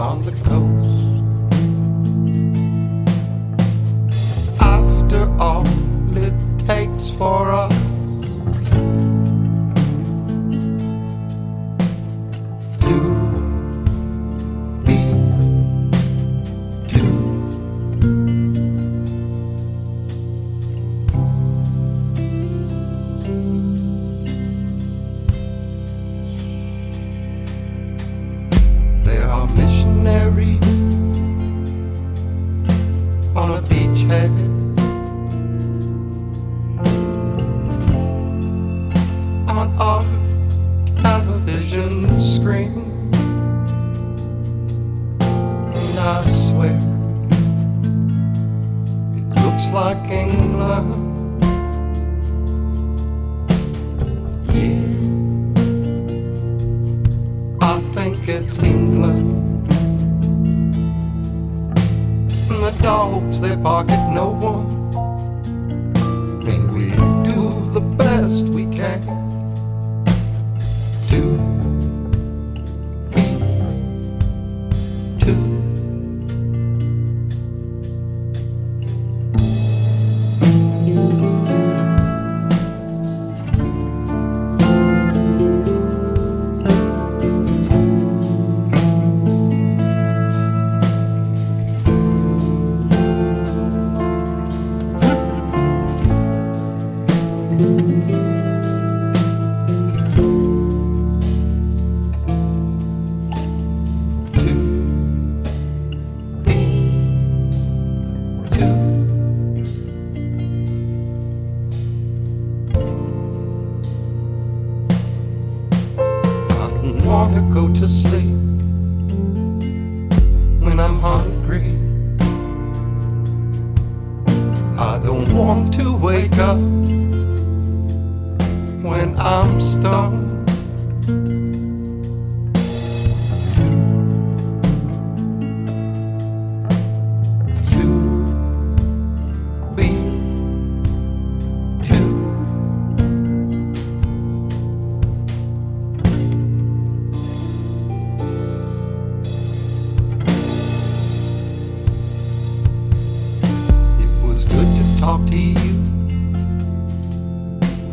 on the coast. Television. And I swear it looks like England. Yeah, I think it's England. And the dogs they bark at no one. Want to go to sleep when I'm hungry. I don't want to wake up when I'm stoned.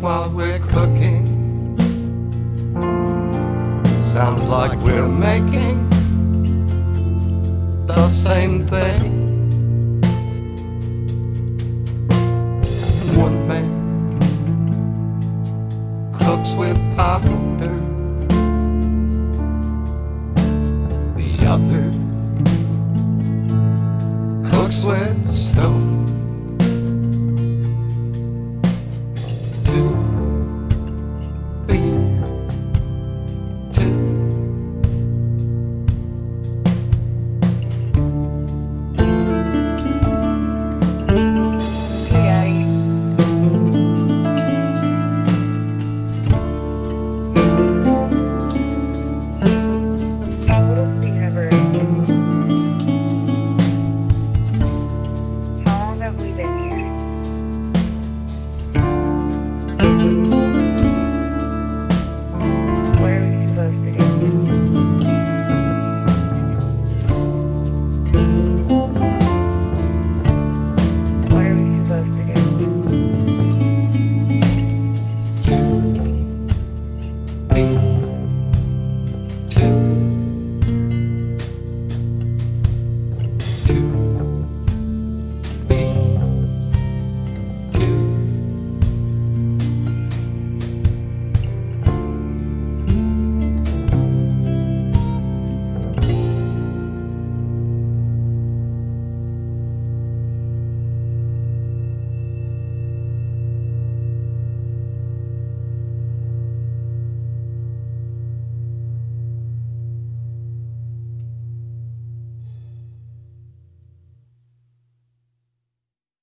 while we're cooking. Sounds like we're making the same thing. One man cooks with powder, the other cooks with stone.